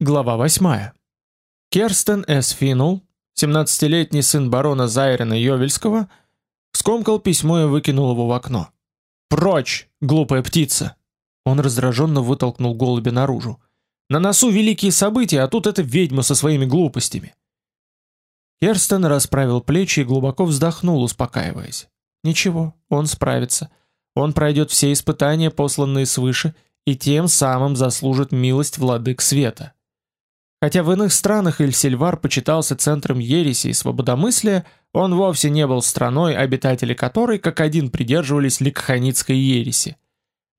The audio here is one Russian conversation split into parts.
Глава 8. Керстен С. Финул, 17-летний сын барона Зайрена Йовельского, скомкал письмо и выкинул его в окно. «Прочь, глупая птица!» Он раздраженно вытолкнул голубя наружу. «На носу великие события, а тут эта ведьма со своими глупостями!» Керстен расправил плечи и глубоко вздохнул, успокаиваясь. «Ничего, он справится. Он пройдет все испытания, посланные свыше, и тем самым заслужит милость владык света». Хотя в иных странах Эльсильвар почитался центром ереси и свободомыслия, он вовсе не был страной, обитатели которой как один придерживались ликханитской ереси.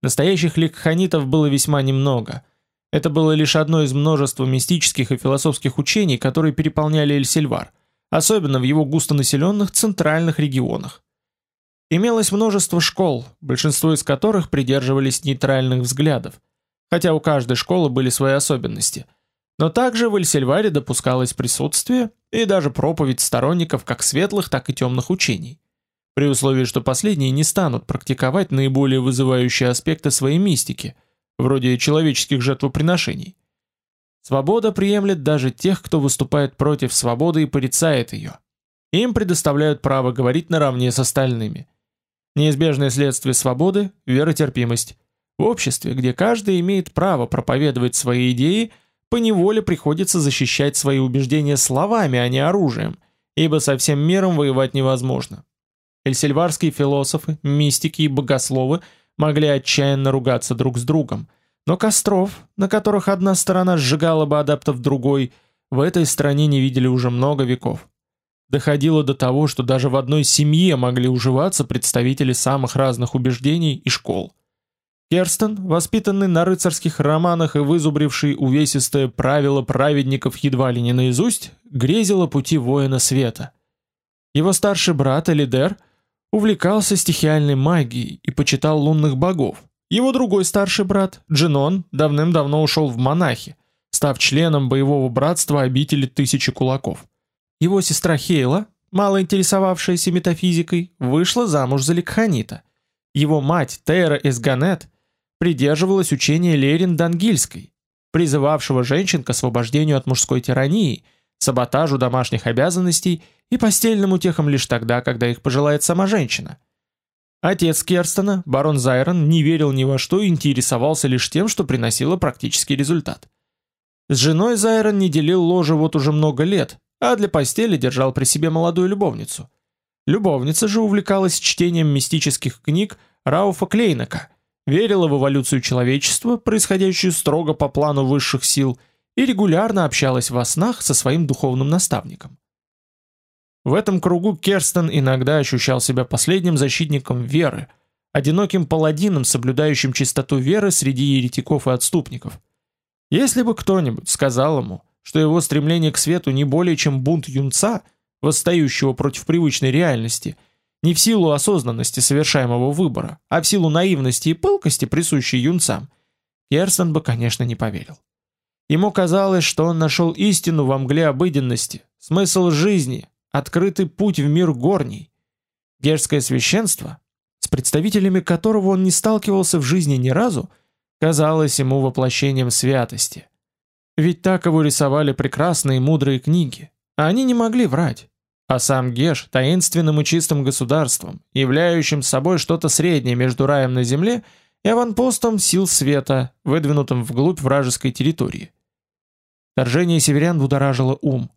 Настоящих ликханитов было весьма немного. Это было лишь одно из множества мистических и философских учений, которые переполняли Эльсильвар, особенно в его густонаселенных центральных регионах. Имелось множество школ, большинство из которых придерживались нейтральных взглядов, хотя у каждой школы были свои особенности – но также в Эльсельваре допускалось присутствие и даже проповедь сторонников как светлых, так и темных учений, при условии, что последние не станут практиковать наиболее вызывающие аспекты своей мистики, вроде человеческих жертвоприношений. Свобода приемлет даже тех, кто выступает против свободы и порицает ее. Им предоставляют право говорить наравне с остальными. Неизбежное следствие свободы – веротерпимость. В обществе, где каждый имеет право проповедовать свои идеи – поневоле приходится защищать свои убеждения словами, а не оружием, ибо со всем миром воевать невозможно. Эльсильварские философы, мистики и богословы могли отчаянно ругаться друг с другом, но костров, на которых одна сторона сжигала бы адептов другой, в этой стране не видели уже много веков. Доходило до того, что даже в одной семье могли уживаться представители самых разных убеждений и школ. Керстен, воспитанный на рыцарских романах и вызубривший увесистое правило праведников едва ли не наизусть, грезил о пути воина света. Его старший брат Элидер увлекался стихиальной магией и почитал лунных богов. Его другой старший брат, Дженон, давным-давно ушел в монахи, став членом боевого братства обители Тысячи Кулаков. Его сестра Хейла, мало интересовавшаяся метафизикой, вышла замуж за Ликханита. Его мать, Тейра Эсганет, придерживалась учения Лерин Дангильской, призывавшего женщин к освобождению от мужской тирании, саботажу домашних обязанностей и постельным утехам лишь тогда, когда их пожелает сама женщина. Отец Керстена, барон Зайрон, не верил ни во что и интересовался лишь тем, что приносило практический результат. С женой Зайрон не делил ложе вот уже много лет, а для постели держал при себе молодую любовницу. Любовница же увлекалась чтением мистических книг Рауфа Клейнека – верила в эволюцию человечества, происходящую строго по плану высших сил, и регулярно общалась во снах со своим духовным наставником. В этом кругу Керстен иногда ощущал себя последним защитником веры, одиноким паладином, соблюдающим чистоту веры среди еретиков и отступников. Если бы кто-нибудь сказал ему, что его стремление к свету не более чем бунт юнца, восстающего против привычной реальности – не в силу осознанности совершаемого выбора, а в силу наивности и пылкости, присущей юнцам, Керстен бы, конечно, не поверил. Ему казалось, что он нашел истину во мгле обыденности, смысл жизни, открытый путь в мир горний. Герское священство, с представителями которого он не сталкивался в жизни ни разу, казалось ему воплощением святости. Ведь так его рисовали прекрасные и мудрые книги, а они не могли врать а сам Геш таинственным и чистым государством, являющим собой что-то среднее между раем на земле и аванпостом сил света, выдвинутым вглубь вражеской территории. Торжение северян будоражило ум.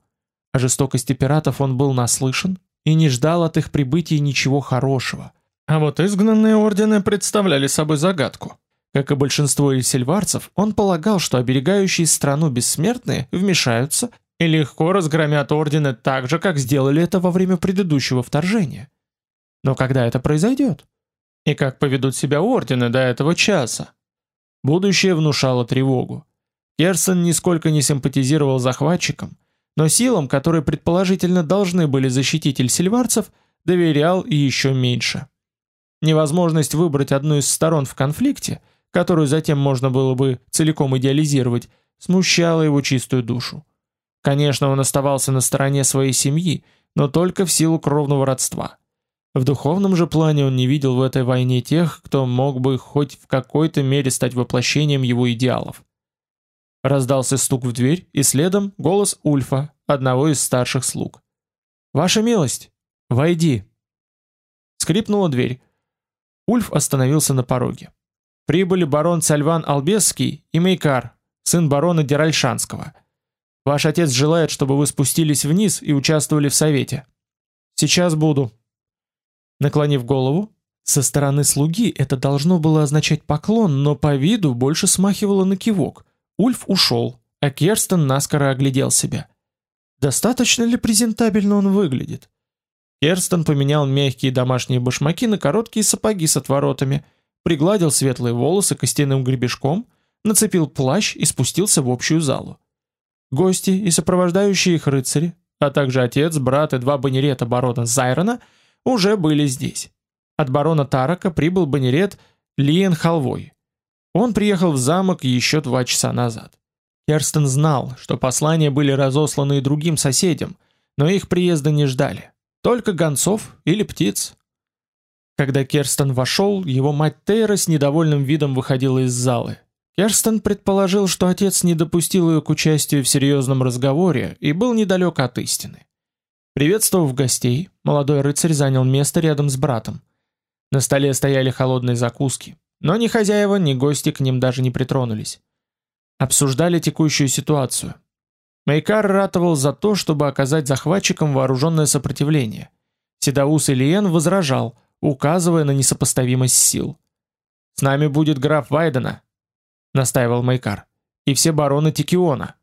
О жестокости пиратов он был наслышан и не ждал от их прибытия ничего хорошего. А вот изгнанные ордены представляли собой загадку. Как и большинство эльсельварцев, он полагал, что оберегающие страну бессмертные вмешаются и легко разгромят ордены так же, как сделали это во время предыдущего вторжения. Но когда это произойдет? И как поведут себя ордены до этого часа? Будущее внушало тревогу. Керсон нисколько не симпатизировал захватчикам, но силам, которые предположительно должны были защитить эльсильварцев, доверял и еще меньше. Невозможность выбрать одну из сторон в конфликте, которую затем можно было бы целиком идеализировать, смущала его чистую душу. Конечно, он оставался на стороне своей семьи, но только в силу кровного родства. В духовном же плане он не видел в этой войне тех, кто мог бы хоть в какой-то мере стать воплощением его идеалов. Раздался стук в дверь, и следом голос Ульфа, одного из старших слуг. Ваша милость, войди. Скрипнула дверь. Ульф остановился на пороге. Прибыли барон Сальван Албесский и Мейкар, сын барона Деральшанского. Ваш отец желает, чтобы вы спустились вниз и участвовали в совете. Сейчас буду. Наклонив голову, со стороны слуги это должно было означать поклон, но по виду больше смахивало на кивок. Ульф ушел, а Керстен наскоро оглядел себя. Достаточно ли презентабельно он выглядит? Керстен поменял мягкие домашние башмаки на короткие сапоги с отворотами, пригладил светлые волосы костяным гребешком, нацепил плащ и спустился в общую залу. Гости и сопровождающие их рыцари, а также отец, брат и два банерета барона Зайрона уже были здесь. От барона Тарака прибыл банерет Лиен Халвой. Он приехал в замок еще два часа назад. Керстен знал, что послания были разосланы и другим соседям, но их приезда не ждали. Только гонцов или птиц. Когда Керстен вошел, его мать Тейра с недовольным видом выходила из залы. Керстен предположил, что отец не допустил ее к участию в серьезном разговоре и был недалек от истины. Приветствовав гостей, молодой рыцарь занял место рядом с братом. На столе стояли холодные закуски, но ни хозяева, ни гости к ним даже не притронулись. Обсуждали текущую ситуацию. Мейкар ратовал за то, чтобы оказать захватчикам вооруженное сопротивление. Седаус Ильен возражал, указывая на несопоставимость сил. «С нами будет граф Вайдена», — настаивал Мейкар, — «и все бароны Тикиона».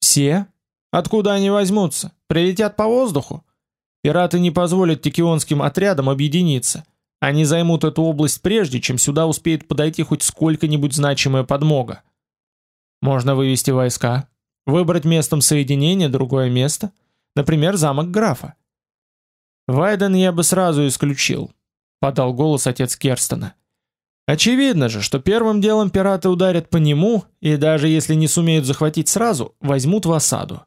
«Все? Откуда они возьмутся? Прилетят по воздуху?» Пираты не позволят тикионским отрядам объединиться. Они займут эту область прежде, чем сюда успеет подойти хоть сколько-нибудь значимая подмога. Можно вывести войска, выбрать местом соединения другое место, например, замок графа. Вайден я бы сразу исключил, подал голос отец Керстена. Очевидно же, что первым делом пираты ударят по нему, и даже если не сумеют захватить сразу, возьмут в осаду.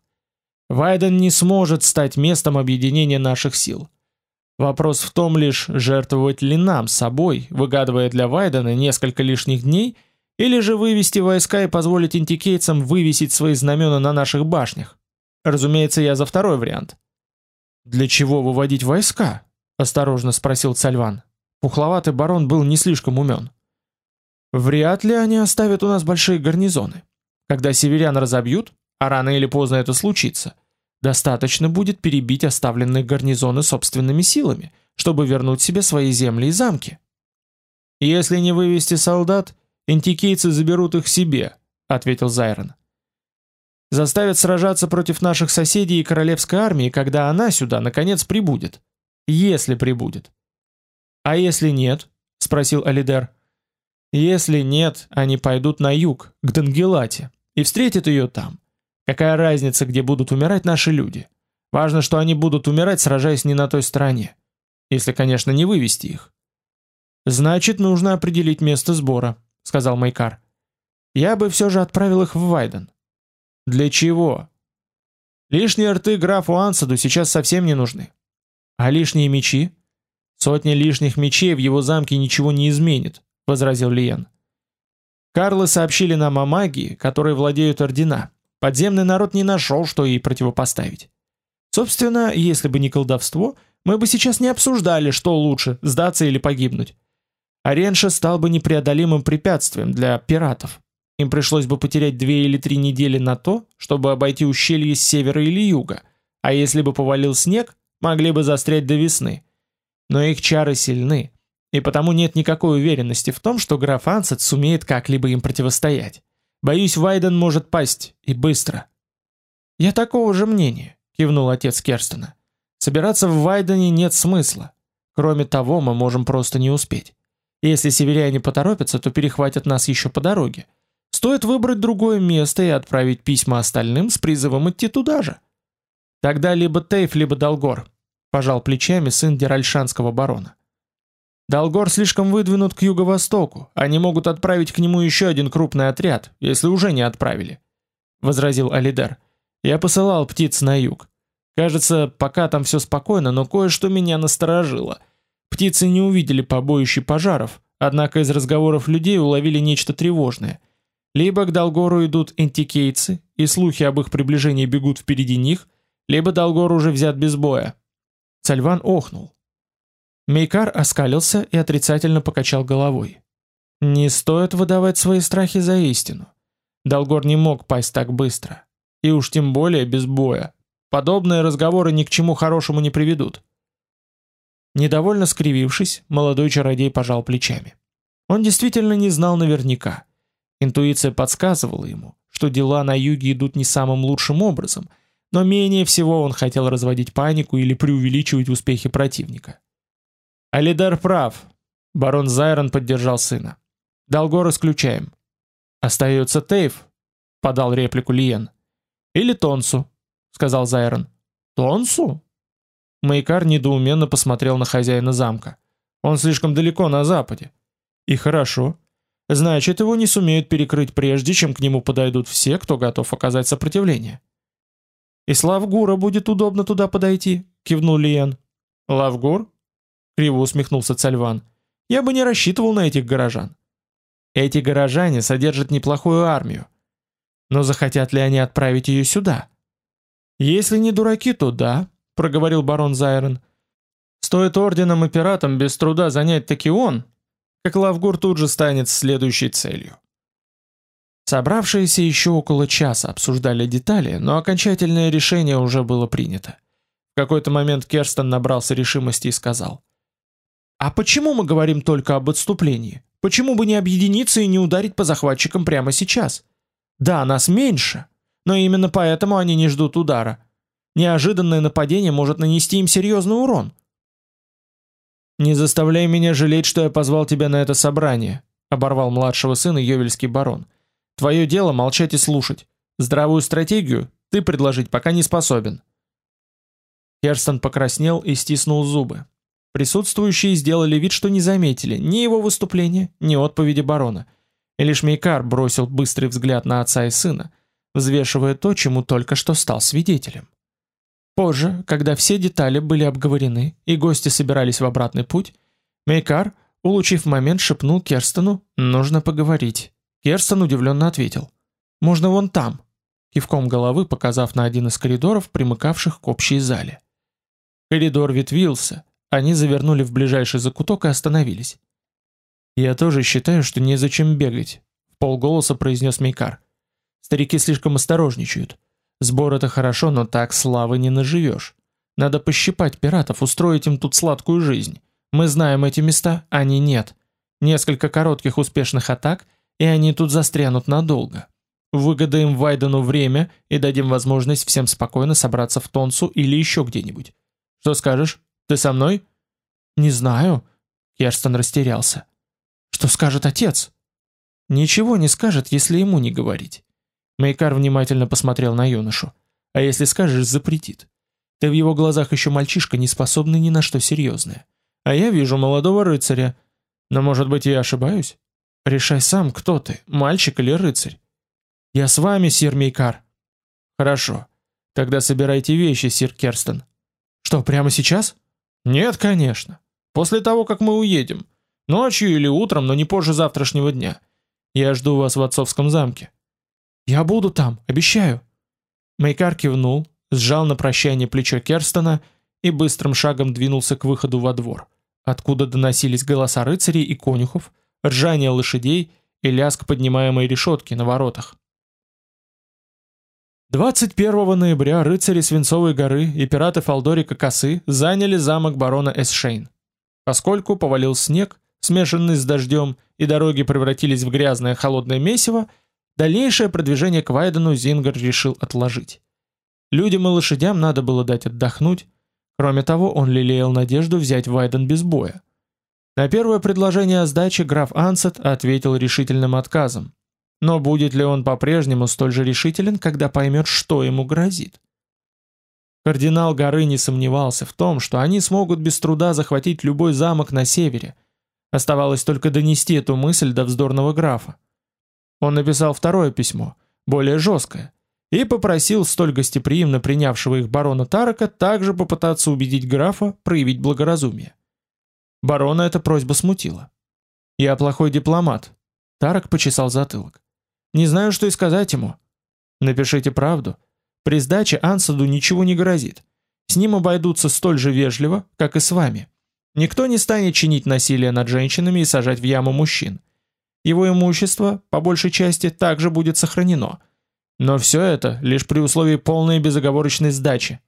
Вайден не сможет стать местом объединения наших сил. Вопрос в том лишь, жертвовать ли нам собой, выгадывая для Вайдена несколько лишних дней, или же вывести войска и позволить интикейцам вывесить свои знамена на наших башнях. Разумеется, я за второй вариант. Для чего выводить войска? осторожно спросил Цальван. Пухловатый барон был не слишком умен. Вряд ли они оставят у нас большие гарнизоны. Когда северян разобьют, а рано или поздно это случится, Достаточно будет перебить оставленные гарнизоны собственными силами, чтобы вернуть себе свои земли и замки. Если не вывести солдат, интикийцы заберут их себе, ответил Зайрон. Заставят сражаться против наших соседей и королевской армии, когда она сюда наконец прибудет. Если прибудет. А если нет? спросил Алидер. Если нет, они пойдут на юг, к Дангелате, и встретят ее там. Какая разница, где будут умирать наши люди? Важно, что они будут умирать, сражаясь не на той стороне. Если, конечно, не вывести их. Значит, нужно определить место сбора, сказал Майкар. Я бы все же отправил их в Вайден. Для чего? Лишние рты графу Ансаду сейчас совсем не нужны. А лишние мечи? Сотни лишних мечей в его замке ничего не изменит, возразил Лиен. Карлы сообщили нам о магии, которой владеют ордена. Подземный народ не нашел, что ей противопоставить. Собственно, если бы не колдовство, мы бы сейчас не обсуждали, что лучше, сдаться или погибнуть. Аренша стал бы непреодолимым препятствием для пиратов. Им пришлось бы потерять две или три недели на то, чтобы обойти ущелье с севера или юга, а если бы повалил снег, могли бы застрять до весны. Но их чары сильны, и потому нет никакой уверенности в том, что граф Ансет сумеет как-либо им противостоять. Боюсь, Вайден может пасть, и быстро. Я такого же мнения, кивнул отец Керстена. Собираться в Вайдене нет смысла. Кроме того, мы можем просто не успеть. Если северяне поторопятся, то перехватят нас еще по дороге. Стоит выбрать другое место и отправить письма остальным с призывом идти туда же. Тогда либо Тейф, либо Долгор, пожал плечами сын Деральшанского барона. Долгор слишком выдвинут к юго-востоку. Они могут отправить к нему еще один крупный отряд, если уже не отправили, возразил Алидер. Я посылал птиц на юг. Кажется, пока там все спокойно, но кое-что меня насторожило. Птицы не увидели побоища пожаров, однако из разговоров людей уловили нечто тревожное. Либо к Долгору идут антикейцы, и слухи об их приближении бегут впереди них, либо Долгор уже взят без боя. Цальван охнул. Мейкар оскалился и отрицательно покачал головой. Не стоит выдавать свои страхи за истину. Долгор не мог пасть так быстро. И уж тем более без боя. Подобные разговоры ни к чему хорошему не приведут. Недовольно скривившись, молодой чародей пожал плечами. Он действительно не знал наверняка. Интуиция подсказывала ему, что дела на юге идут не самым лучшим образом, но менее всего он хотел разводить панику или преувеличивать успехи противника. Алидар прав. Барон Зайрон поддержал сына. Долгор исключаем. Остается Тейв, подал реплику Лиен. Или Тонсу, сказал Зайрон. Тонсу? Майкар недоуменно посмотрел на хозяина замка. Он слишком далеко на западе. И хорошо. Значит, его не сумеют перекрыть прежде, чем к нему подойдут все, кто готов оказать сопротивление. И Славгура будет удобно туда подойти, кивнул Лиен. Лавгур? Криво усмехнулся Цальван. Я бы не рассчитывал на этих горожан. Эти горожане содержат неплохую армию. Но захотят ли они отправить ее сюда? Если не дураки, то да, проговорил барон Зайрон. Стоит орденом и пиратам без труда занять таки он, как Лавгур тут же станет следующей целью. Собравшиеся еще около часа обсуждали детали, но окончательное решение уже было принято. В какой-то момент Керстен набрался решимости и сказал: "А почему мы говорим только об отступлении? Почему бы не объединиться и не ударить по захватчикам прямо сейчас? Да, нас меньше, но именно поэтому они не ждут удара. Неожиданное нападение может нанести им серьезный урон. Не заставляй меня жалеть, что я позвал тебя на это собрание, оборвал младшего сына Йовельский барон. Твое дело молчать и слушать. Здравую стратегию ты предложить пока не способен. Керстен покраснел и стиснул зубы. Присутствующие сделали вид, что не заметили ни его выступления, ни отповеди барона. И лишь Мейкар бросил быстрый взгляд на отца и сына, взвешивая то, чему только что стал свидетелем. Позже, когда все детали были обговорены и гости собирались в обратный путь, Мейкар, улучив момент, шепнул Керстену «нужно поговорить». Керстен удивленно ответил «можно вон там», кивком головы показав на один из коридоров, примыкавших к общей зале. Коридор ветвился, они завернули в ближайший закуток и остановились. «Я тоже считаю, что незачем бегать», — в полголоса произнес Мейкар. «Старики слишком осторожничают. Сбор это хорошо, но так славы не наживешь. Надо пощипать пиратов, устроить им тут сладкую жизнь. Мы знаем эти места, они нет. Несколько коротких успешных атак, и они тут застрянут надолго. Выгодаем Вайдену время и дадим возможность всем спокойно собраться в Тонсу или еще где-нибудь. Что скажешь? Ты со мной? Не знаю. Керстен растерялся. Что скажет отец? Ничего не скажет, если ему не говорить. Мейкар внимательно посмотрел на юношу. А если скажешь, запретит. Ты в его глазах еще мальчишка, не способный ни на что серьезное. А я вижу молодого рыцаря. Но, может быть, я ошибаюсь? Решай сам, кто ты, мальчик или рыцарь. Я с вами, сир Мейкар. Хорошо. Тогда собирайте вещи, сир Керстен. Что, прямо сейчас? Нет, конечно. После того, как мы уедем. Ночью или утром, но не позже завтрашнего дня. Я жду вас в отцовском замке. Я буду там, обещаю. Мейкар кивнул, сжал на прощание плечо Керстона и быстрым шагом двинулся к выходу во двор, откуда доносились голоса рыцарей и конюхов, ржание лошадей и лязг поднимаемой решетки на воротах. 21 ноября рыцари Свинцовой горы и пираты Фалдорика Косы заняли замок барона Эсшейн. Поскольку повалил снег, смешанный с дождем, и дороги превратились в грязное холодное месиво, дальнейшее продвижение к Вайдену Зингер решил отложить. Людям и лошадям надо было дать отдохнуть, кроме того, он лелеял надежду взять Вайден без боя. На первое предложение о сдаче граф Ансет ответил решительным отказом, но будет ли он по-прежнему столь же решителен, когда поймет, что ему грозит? Кардинал горы не сомневался в том, что они смогут без труда захватить любой замок на севере. Оставалось только донести эту мысль до вздорного графа. Он написал второе письмо, более жесткое, и попросил столь гостеприимно принявшего их барона Тарака также попытаться убедить графа проявить благоразумие. Барона эта просьба смутила. «Я плохой дипломат», — Тарак почесал затылок. Не знаю, что и сказать ему. Напишите правду. При сдаче Ансаду ничего не грозит. С ним обойдутся столь же вежливо, как и с вами. Никто не станет чинить насилие над женщинами и сажать в яму мужчин. Его имущество, по большей части, также будет сохранено. Но все это лишь при условии полной безоговорочной сдачи.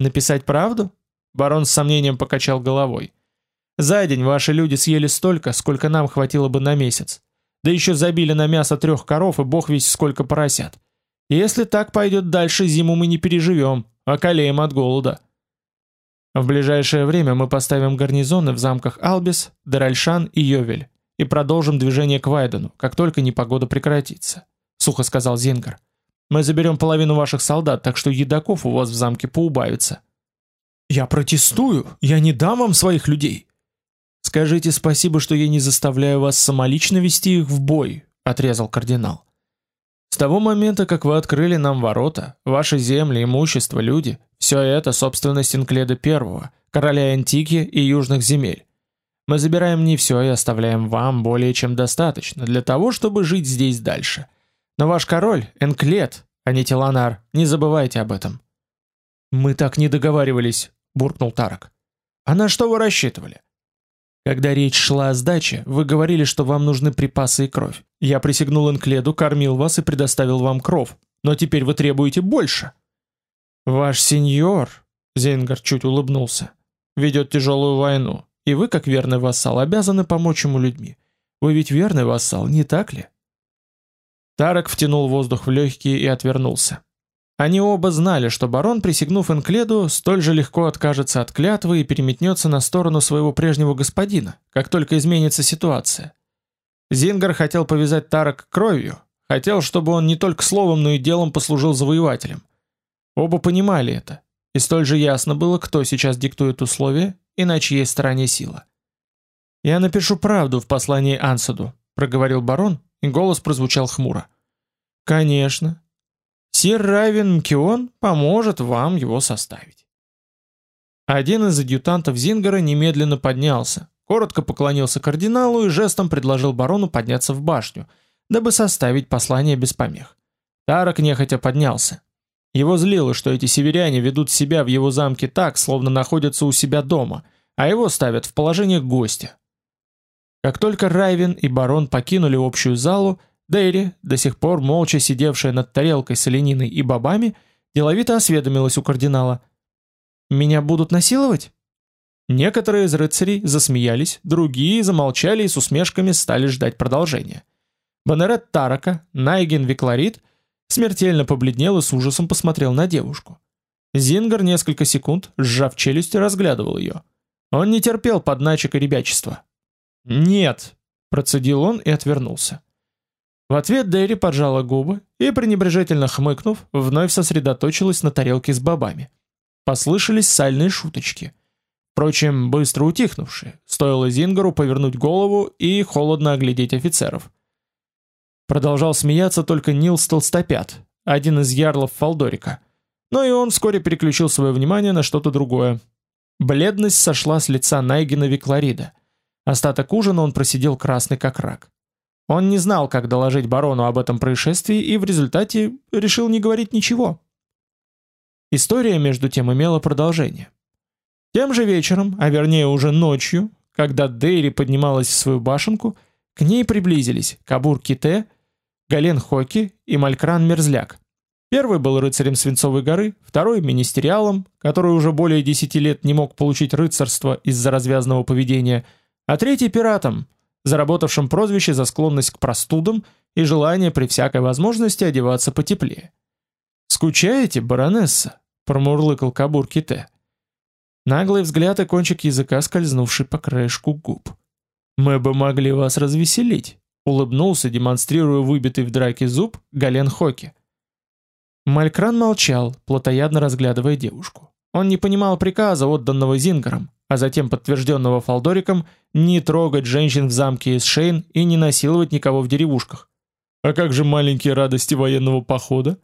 Написать правду? Барон с сомнением покачал головой. За день ваши люди съели столько, сколько нам хватило бы на месяц. Да еще забили на мясо трех коров и бог весь сколько поросят. Если так пойдет дальше, зиму мы не переживем, а околеем от голода. В ближайшее время мы поставим гарнизоны в замках Албис, Деральшан и Йовель и продолжим движение к Вайдену, как только непогода прекратится, сухо сказал Зингар. Мы заберем половину ваших солдат, так что едоков у вас в замке поубавится. Я протестую, я не дам вам своих людей. Скажите спасибо, что я не заставляю вас самолично вести их в бой, отрезал кардинал. С того момента, как вы открыли нам ворота, ваши земли, имущество, люди, все это собственность Инкледа I, короля Антики и южных земель. Мы забираем не все и оставляем вам более чем достаточно для того, чтобы жить здесь дальше. Но ваш король Энклед, а не Теланар, не забывайте об этом. Мы так не договаривались, буркнул Тарак. А на что вы рассчитывали? Когда речь шла о сдаче, вы говорили, что вам нужны припасы и кровь. Я присягнул Энкледу, кормил вас и предоставил вам кров. Но теперь вы требуете больше. Ваш сеньор, Зенгар чуть улыбнулся, ведет тяжелую войну, и вы, как верный вассал, обязаны помочь ему людьми. Вы ведь верный вассал, не так ли? Тарак втянул воздух в легкие и отвернулся. Они оба знали, что барон, присягнув Энкледу, столь же легко откажется от клятвы и переметнется на сторону своего прежнего господина, как только изменится ситуация. Зингар хотел повязать Тарак кровью, хотел, чтобы он не только словом, но и делом послужил завоевателем. Оба понимали это, и столь же ясно было, кто сейчас диктует условия и на чьей стороне сила. «Я напишу правду в послании Ансаду», — проговорил барон, и голос прозвучал хмуро. «Конечно, Сир Райвен Мкион поможет вам его составить. Один из адъютантов Зингера немедленно поднялся, коротко поклонился кардиналу и жестом предложил барону подняться в башню, дабы составить послание без помех. Тарок нехотя поднялся. Его злило, что эти северяне ведут себя в его замке так, словно находятся у себя дома, а его ставят в положение гостя. Как только Райвен и барон покинули общую залу, Дэри, до сих пор молча сидевшая над тарелкой с олениной и бобами, деловито осведомилась у кардинала. «Меня будут насиловать?» Некоторые из рыцарей засмеялись, другие замолчали и с усмешками стали ждать продолжения. Банерет Тарака, Найген Викларит, смертельно побледнел и с ужасом посмотрел на девушку. Зингар несколько секунд, сжав челюсти, разглядывал ее. Он не терпел подначек и ребячества. «Нет!» – процедил он и отвернулся. В ответ Дэри поджала губы и, пренебрежительно хмыкнув, вновь сосредоточилась на тарелке с бобами. Послышались сальные шуточки. Впрочем, быстро утихнувшие, стоило Зингару повернуть голову и холодно оглядеть офицеров. Продолжал смеяться только Нилс Толстопят, один из ярлов Фалдорика. Но и он вскоре переключил свое внимание на что-то другое. Бледность сошла с лица Найгена Викларида. Остаток ужина он просидел красный как рак. Он не знал, как доложить барону об этом происшествии и в результате решил не говорить ничего. История между тем имела продолжение. Тем же вечером, а вернее уже ночью, когда Дейри поднималась в свою башенку, к ней приблизились Кабур Ките, Гален Хоки и Малькран Мерзляк. Первый был рыцарем Свинцовой горы, второй министериалом, который уже более десяти лет не мог получить рыцарство из-за развязного поведения, а третий пиратом, заработавшим прозвище за склонность к простудам и желание при всякой возможности одеваться потеплее. «Скучаете, баронесса?» — промурлыкал Кабур Ките. Наглый взгляд и кончик языка, скользнувший по краешку губ. «Мы бы могли вас развеселить», — улыбнулся, демонстрируя выбитый в драке зуб Гален Хоки. Малькран молчал, плотоядно разглядывая девушку. Он не понимал приказа, отданного Зингаром, а затем подтвержденного Фалдориком, не трогать женщин в замке из Шейн и не насиловать никого в деревушках. А как же маленькие радости военного похода?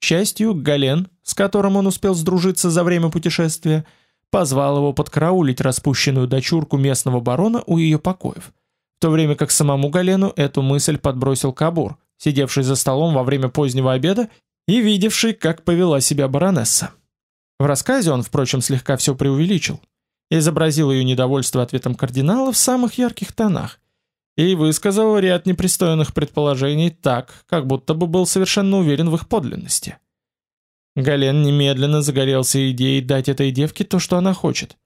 К счастью, Гален, с которым он успел сдружиться за время путешествия, позвал его подкараулить распущенную дочурку местного барона у ее покоев, в то время как самому Галену эту мысль подбросил Кабур, сидевший за столом во время позднего обеда и видевший, как повела себя баронесса. В рассказе он, впрочем, слегка все преувеличил. Изобразил ее недовольство ответом кардинала в самых ярких тонах и высказал ряд непристойных предположений так, как будто бы был совершенно уверен в их подлинности. Гален немедленно загорелся идеей дать этой девке то, что она хочет.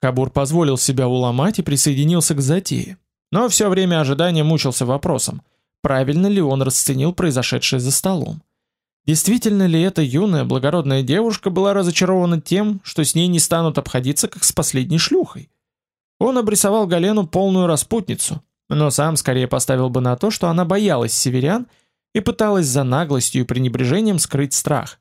Кабур позволил себя уломать и присоединился к затее. Но все время ожидания мучился вопросом, правильно ли он расценил произошедшее за столом. Действительно ли эта юная благородная девушка была разочарована тем, что с ней не станут обходиться как с последней шлюхой? Он обрисовал Галену полную распутницу, но сам скорее поставил бы на то, что она боялась северян и пыталась за наглостью и пренебрежением скрыть страх.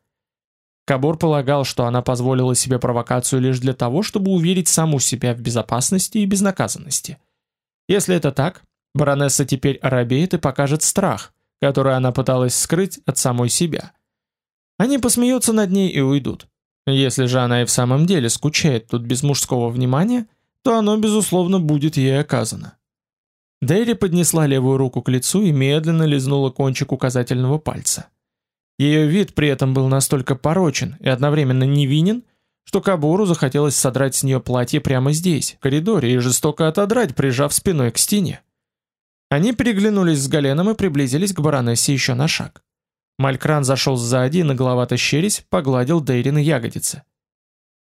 Кабур полагал, что она позволила себе провокацию лишь для того, чтобы уверить саму себя в безопасности и безнаказанности. Если это так, баронесса теперь оробеет и покажет страх, который она пыталась скрыть от самой себя. Они посмеются над ней и уйдут. Если же она и в самом деле скучает тут без мужского внимания, то оно, безусловно, будет ей оказано. Дэйри поднесла левую руку к лицу и медленно лизнула кончик указательного пальца. Ее вид при этом был настолько порочен и одновременно невинен, что Кабуру захотелось содрать с нее платье прямо здесь, в коридоре, и жестоко отодрать, прижав спиной к стене. Они переглянулись с Галеном и приблизились к баронессе еще на шаг. Малькран зашел сзади и нагловато щерясь погладил Дейрины ягодицы.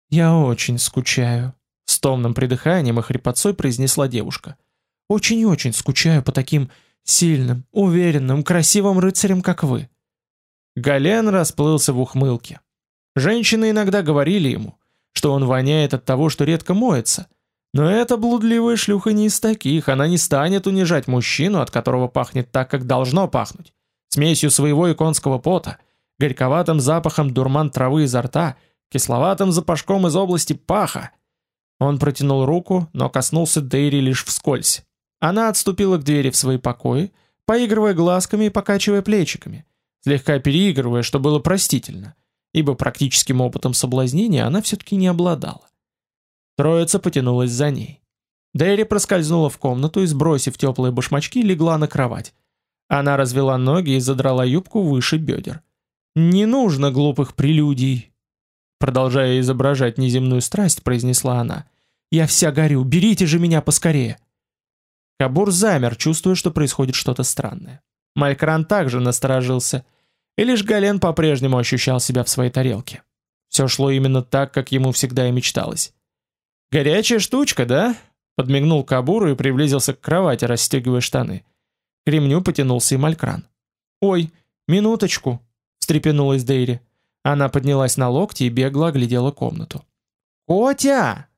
«Я очень скучаю», — с томным придыханием и хрипотцой произнесла девушка. «Очень-очень скучаю по таким сильным, уверенным, красивым рыцарям, как вы». Гален расплылся в ухмылке. Женщины иногда говорили ему, что он воняет от того, что редко моется, но эта блудливая шлюха не из таких, она не станет унижать мужчину, от которого пахнет так, как должно пахнуть, смесью своего иконского пота, горьковатым запахом дурман травы изо рта, кисловатым запашком из области паха. Он протянул руку, но коснулся Дейри лишь вскользь. Она отступила к двери в свои покои, поигрывая глазками и покачивая плечиками, слегка переигрывая, что было простительно, ибо практическим опытом соблазнения она все-таки не обладала. Троица потянулась за ней. Дэри проскользнула в комнату и, сбросив теплые башмачки, легла на кровать. Она развела ноги и задрала юбку выше бедер. «Не нужно глупых прелюдий!» Продолжая изображать неземную страсть, произнесла она. «Я вся горю, берите же меня поскорее!» Кабур замер, чувствуя, что происходит что-то странное. Майкран также насторожился, и лишь Гален по-прежнему ощущал себя в своей тарелке. Все шло именно так, как ему всегда и мечталось. «Горячая штучка, да?» Подмигнул Кабуру и приблизился к кровати, расстегивая штаны. К ремню потянулся и Малькран. «Ой, минуточку!» — встрепенулась Дейри. Она поднялась на локти и бегло оглядела комнату. «Котя!»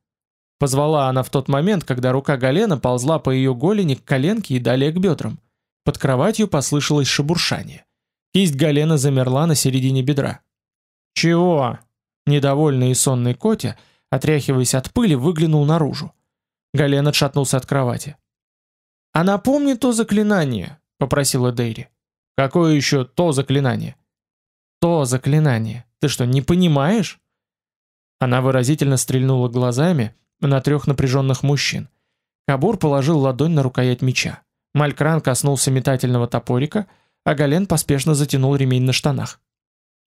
Позвала она в тот момент, когда рука Галена ползла по ее голени к коленке и далее к бедрам. Под кроватью послышалось шебуршание. Кисть Галена замерла на середине бедра. «Чего?» Недовольный и сонный Котя отряхиваясь от пыли, выглянул наружу. Гален отшатнулся от кровати. «А напомни то заклинание», — попросила Дейри. «Какое еще то заклинание?» «То заклинание. Ты что, не понимаешь?» Она выразительно стрельнула глазами на трех напряженных мужчин. Кабур положил ладонь на рукоять меча. Малькран коснулся метательного топорика, а Гален поспешно затянул ремень на штанах.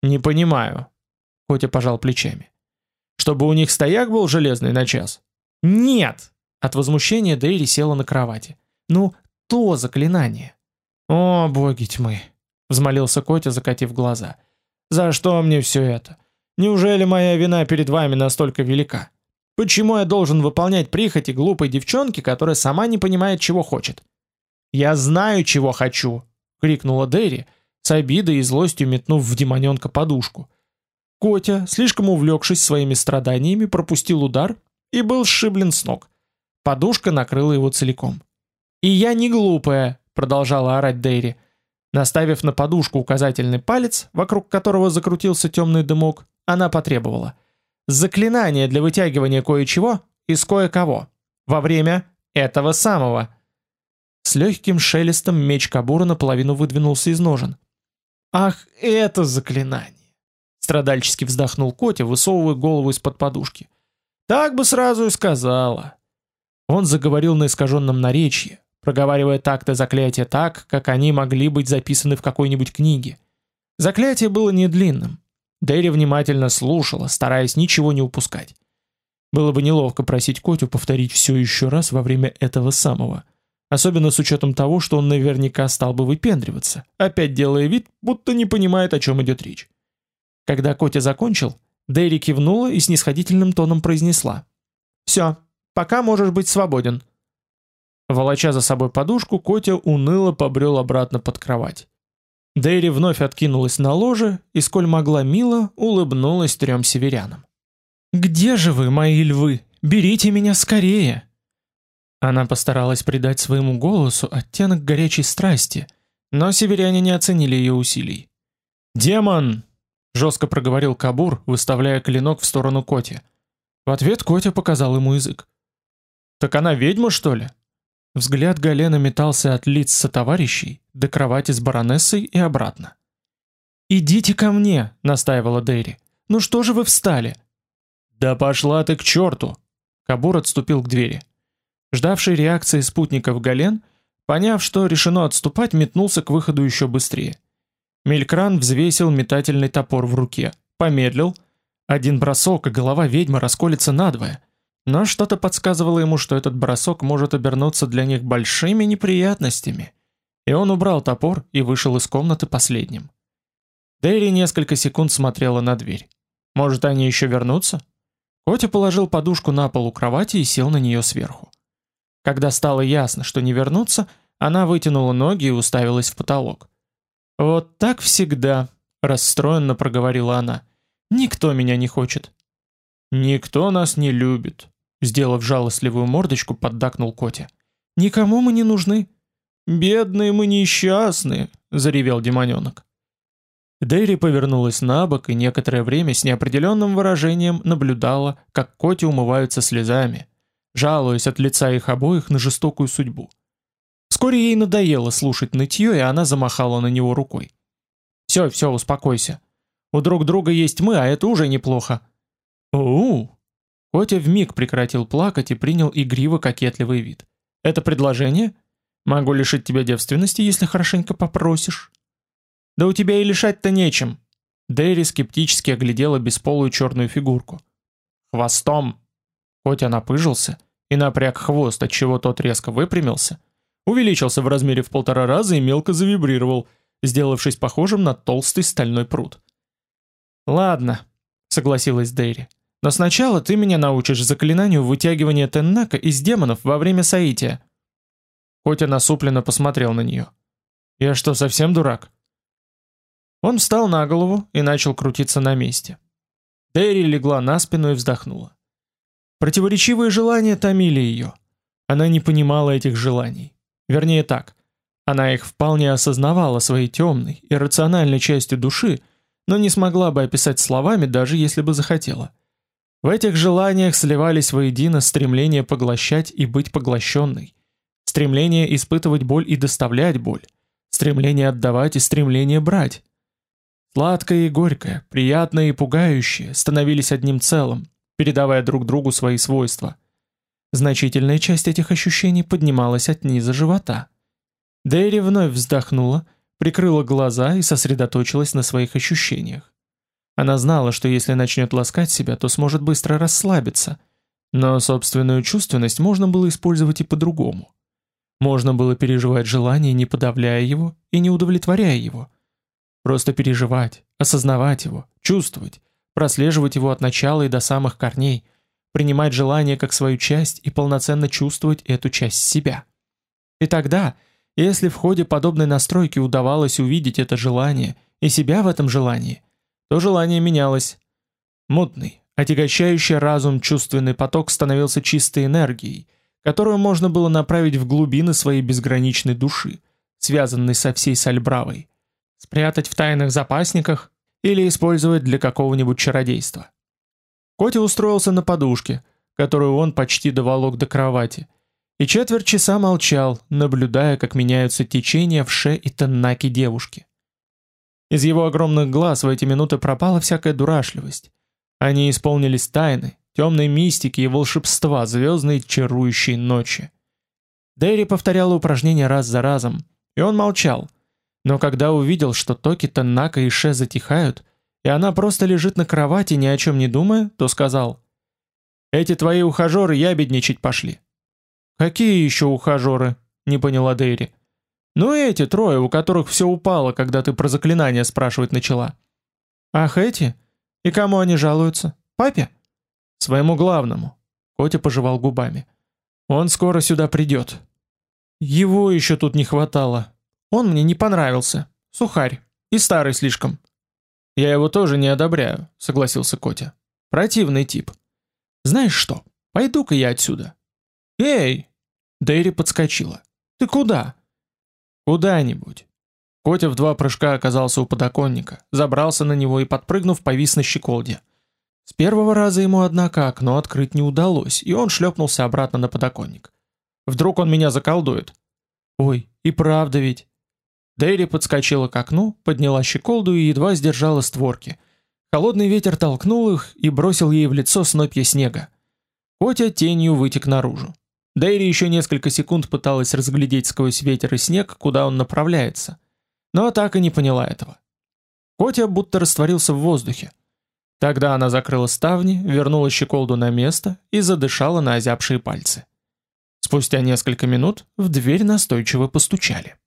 «Не понимаю», — Котя пожал плечами. Чтобы у них стояк был железный на час? Нет! От возмущения Дейри села на кровати. Ну, то заклинание. О, боги тьмы! Взмолился Котя, закатив глаза. За что мне все это? Неужели моя вина перед вами настолько велика? Почему я должен выполнять прихоти глупой девчонки, которая сама не понимает, чего хочет? Я знаю, чего хочу, крикнула Дейри, с обидой и злостью метнув в демоненка подушку. Котя, слишком увлекшись своими страданиями, пропустил удар и был сшиблен с ног. Подушка накрыла его целиком. «И я не глупая», — продолжала орать Дейри. Наставив на подушку указательный палец, вокруг которого закрутился темный дымок, она потребовала. «Заклинание для вытягивания кое-чего из кое-кого. Во время этого самого». С легким шелестом меч Кабура наполовину выдвинулся из ножен. «Ах, это заклинание!» Страдальчески вздохнул Котя, высовывая голову из-под подушки. Так бы сразу и сказала. Он заговорил на искаженном наречии, проговаривая так-то заклятия так, как они могли быть записаны в какой-нибудь книге. Заклятие было не длинным. Внимательно слушала, стараясь ничего не упускать. Было бы неловко просить Котю повторить все еще раз во время этого самого. Особенно с учетом того, что он наверняка стал бы выпендриваться, опять делая вид, будто не понимает, о чем идет речь. Когда Котя закончил, Дэри кивнула и снисходительным тоном произнесла. «Все, пока можешь быть свободен». Волоча за собой подушку, Котя уныло побрел обратно под кровать. Дэри вновь откинулась на ложе и, сколь могла мило, улыбнулась трем северянам. «Где же вы, мои львы? Берите меня скорее!» Она постаралась придать своему голосу оттенок горячей страсти, но северяне не оценили ее усилий. «Демон!» — жестко проговорил Кабур, выставляя клинок в сторону Коти. В ответ Котя показал ему язык. «Так она ведьма, что ли?» Взгляд Галена метался от лиц сотоварищей до кровати с баронессой и обратно. «Идите ко мне!» — настаивала Дейри. «Ну что же вы встали?» «Да пошла ты к черту!» Кабур отступил к двери. Ждавший реакции спутников Гален, поняв, что решено отступать, метнулся к выходу еще быстрее. Мелькран взвесил метательный топор в руке, помедлил. Один бросок, и голова ведьмы расколется надвое. Но что-то подсказывало ему, что этот бросок может обернуться для них большими неприятностями. И он убрал топор и вышел из комнаты последним. Дэри несколько секунд смотрела на дверь. Может, они еще вернутся? Котя положил подушку на пол у кровати и сел на нее сверху. Когда стало ясно, что не вернутся, она вытянула ноги и уставилась в потолок. «Вот так всегда», — расстроенно проговорила она. «Никто меня не хочет». «Никто нас не любит», — сделав жалостливую мордочку, поддакнул Котя. «Никому мы не нужны». «Бедные мы несчастные», — заревел демоненок. Дэри повернулась на бок и некоторое время с неопределенным выражением наблюдала, как коти умываются слезами, жалуясь от лица их обоих на жестокую судьбу. Вскоре ей надоело слушать нытье, и она замахала на него рукой. «Все, все, успокойся. У друг друга есть мы, а это уже неплохо». «У-у!» Котя вмиг прекратил плакать и принял игриво-кокетливый вид. «Это предложение? Могу лишить тебя девственности, если хорошенько попросишь». Да у тебя и лишать-то нечем. Дэри скептически оглядела бесполую черную фигурку. Хвостом. Хоть она пыжился и напряг хвост, от чего тот резко выпрямился, увеличился в размере в полтора раза и мелко завибрировал, сделавшись похожим на толстый стальной пруд. «Ладно», — согласилась Дэри, — «но сначала ты меня научишь заклинанию вытягивания Теннака из демонов во время соития». Хоть насупленно посмотрел на нее. «Я что, совсем дурак?» Он встал на голову и начал крутиться на месте. Дэри легла на спину и вздохнула. Противоречивые желания томили ее. Она не понимала этих желаний. Вернее так, она их вполне осознавала своей темной, иррациональной частью души, но не смогла бы описать словами, даже если бы захотела. В этих желаниях сливались воедино стремление поглощать и быть поглощенной, стремление испытывать боль и доставлять боль, стремление отдавать и стремление брать. Сладкое и горькое, приятное и пугающее становились одним целым, передавая друг другу свои свойства. Значительная часть этих ощущений поднималась от низа живота. Дэри вновь вздохнула, прикрыла глаза и сосредоточилась на своих ощущениях. Она знала, что если начнет ласкать себя, то сможет быстро расслабиться, но собственную чувственность можно было использовать и по-другому. Можно было переживать желание, не подавляя его и не удовлетворяя его – Просто переживать, осознавать его, чувствовать, прослеживать его от начала и до самых корней, принимать желание как свою часть и полноценно чувствовать эту часть себя. И тогда, если в ходе подобной настройки удавалось увидеть это желание и себя в этом желании, то желание менялось. Мутный, отягощающий разум чувственный поток становился чистой энергией, которую можно было направить в глубины своей безграничной души, связанной со всей Сальбравой спрятать в тайных запасниках или использовать для какого-нибудь чародейства. Котя устроился на подушке, которую он почти доволок до кровати, и четверть часа молчал, наблюдая, как меняются течения в ше и теннаке девушки. Из его огромных глаз в эти минуты пропала всякая дурашливость. Они исполнились тайны, темной мистики и волшебства звездной чарующей ночи. Дэйри повторяла упражнение раз за разом, и он молчал. Но когда увидел, что Токи, Таннака и Ше затихают, и она просто лежит на кровати, ни о чем не думая, то сказал, «Эти твои ухажеры ябедничать пошли». «Какие еще ухажеры?» — не поняла Дейри. «Ну эти трое, у которых все упало, когда ты про заклинание спрашивать начала». «Ах, эти? И кому они жалуются? Папе?» «Своему главному». Котя пожевал губами. «Он скоро сюда придет». «Его еще тут не хватало. Он мне не понравился. Сухарь. И старый слишком». «Я его тоже не одобряю», — согласился Котя. «Противный тип». «Знаешь что, пойду-ка я отсюда». «Эй!» Дэйри подскочила. «Ты куда?» «Куда-нибудь». Котя в два прыжка оказался у подоконника, забрался на него и, подпрыгнув, повис на щеколде. С первого раза ему, однако, окно открыть не удалось, и он шлепнулся обратно на подоконник. Вдруг он меня заколдует. Ой, и правда ведь. Дэйри подскочила к окну, подняла щеколду и едва сдержала створки. Холодный ветер толкнул их и бросил ей в лицо снопья снега. Котя тенью вытек наружу. Дэйри еще несколько секунд пыталась разглядеть сквозь ветер и снег, куда он направляется. Но так и не поняла этого. Котя будто растворился в воздухе. Тогда она закрыла ставни, вернула щеколду на место и задышала на озябшие пальцы. Спустя несколько минут в дверь настойчиво постучали.